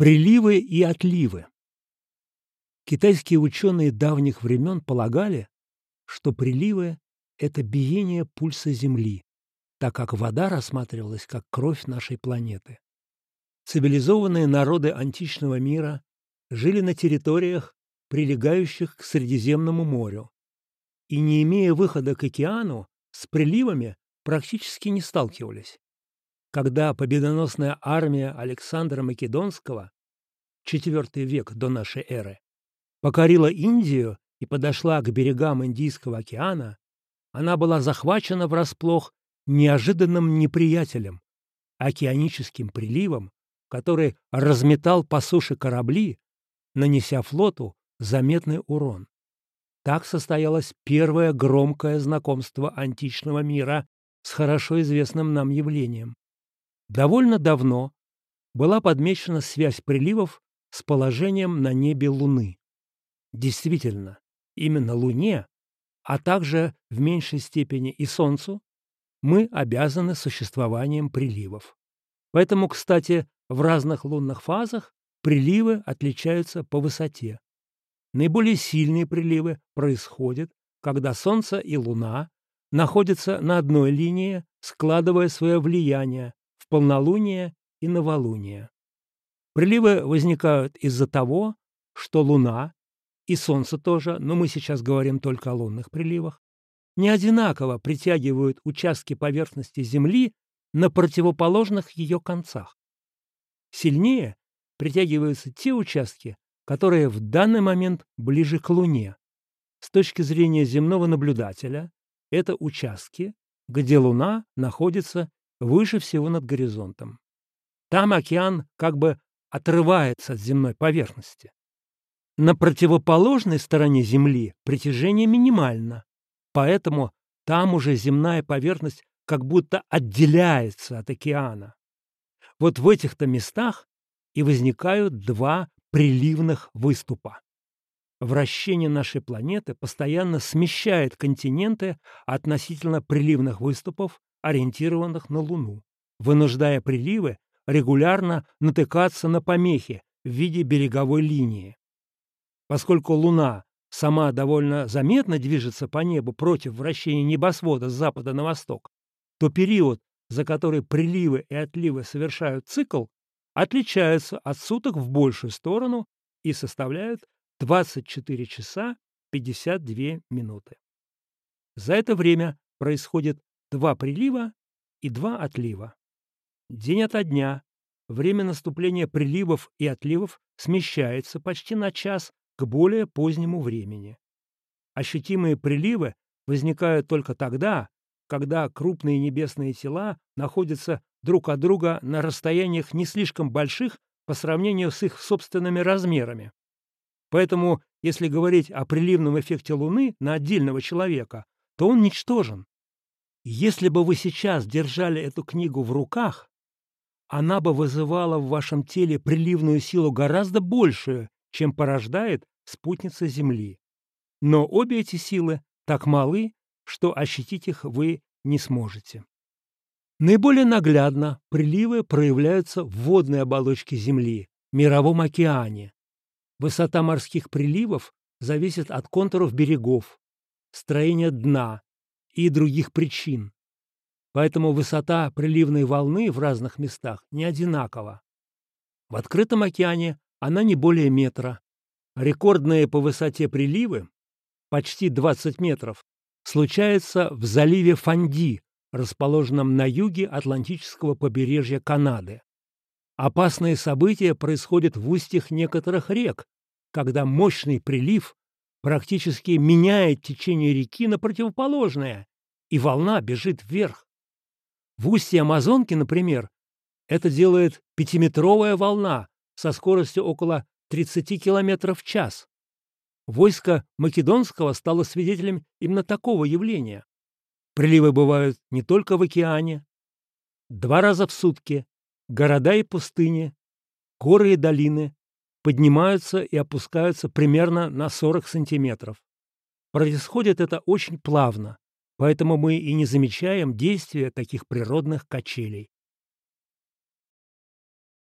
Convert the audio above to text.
Приливы и отливы. Китайские ученые давних времен полагали, что приливы – это биение пульса Земли, так как вода рассматривалась как кровь нашей планеты. Цивилизованные народы античного мира жили на территориях, прилегающих к Средиземному морю, и, не имея выхода к океану, с приливами практически не сталкивались. Когда победоносная армия Александра Македонского, IV век до нашей эры, покорила Индию и подошла к берегам Индийского океана, она была захвачена врасплох неожиданным неприятелем, океаническим приливом, который разметал по суше корабли, нанеся флоту заметный урон. Так состоялось первое громкое знакомство античного мира с хорошо известным нам явлением. Довольно давно была подмечена связь приливов с положением на небе Луны. Действительно, именно Луне, а также в меньшей степени и Солнцу, мы обязаны существованием приливов. Поэтому, кстати, в разных лунных фазах приливы отличаются по высоте. Наиболее сильные приливы происходят, когда Солнце и Луна находятся на одной линии, складывая свое влияние в полнолуние и новолуние. Приливы возникают из-за того, что Луна и Солнце тоже, но мы сейчас говорим только о лунных приливах, не одинаково притягивают участки поверхности Земли на противоположных ее концах. Сильнее притягиваются те участки, которые в данный момент ближе к Луне. С точки зрения земного наблюдателя, это участки, где Луна находится выше всего над горизонтом. Там океан как бы отрывается от земной поверхности. На противоположной стороне Земли притяжение минимально, поэтому там уже земная поверхность как будто отделяется от океана. Вот в этих-то местах и возникают два приливных выступа. Вращение нашей планеты постоянно смещает континенты относительно приливных выступов, ориентированных на Луну, вынуждая приливы регулярно натыкаться на помехи в виде береговой линии. Поскольку Луна сама довольно заметно движется по небу против вращения небосвода с запада на восток, то период, за который приливы и отливы совершают цикл, отличаются от суток в большую сторону и составляют 24 часа 52 минуты. За это время происходит два прилива и два отлива. День ото дня время наступления приливов и отливов смещается почти на час к более позднему времени. Ощутимые приливы возникают только тогда, когда крупные небесные тела находятся друг от друга на расстояниях не слишком больших по сравнению с их собственными размерами. Поэтому, если говорить о приливном эффекте Луны на отдельного человека, то он ничтожен. Если бы вы сейчас держали эту книгу в руках, она бы вызывала в вашем теле приливную силу гораздо большую, чем порождает спутница Земли. Но обе эти силы так малы, что ощутить их вы не сможете. Наиболее наглядно приливы проявляются в водной оболочке Земли, мировом океане. Высота морских приливов зависит от контуров берегов, строения дна и других причин. Поэтому высота приливной волны в разных местах не одинакова. В открытом океане она не более метра. Рекордные по высоте приливы, почти 20 метров, случаются в заливе Фанди, расположенном на юге Атлантического побережья Канады. Опасные события происходят в устьях некоторых рек, когда мощный прилив практически меняет течение реки на противоположное, и волна бежит вверх. В устье Амазонки, например, это делает пятиметровая волна со скоростью около 30 км в час. Войско Македонского стало свидетелем именно такого явления. Приливы бывают не только в океане. Два раза в сутки города и пустыни, горы и долины поднимаются и опускаются примерно на 40 сантиметров. Происходит это очень плавно, поэтому мы и не замечаем действия таких природных качелей.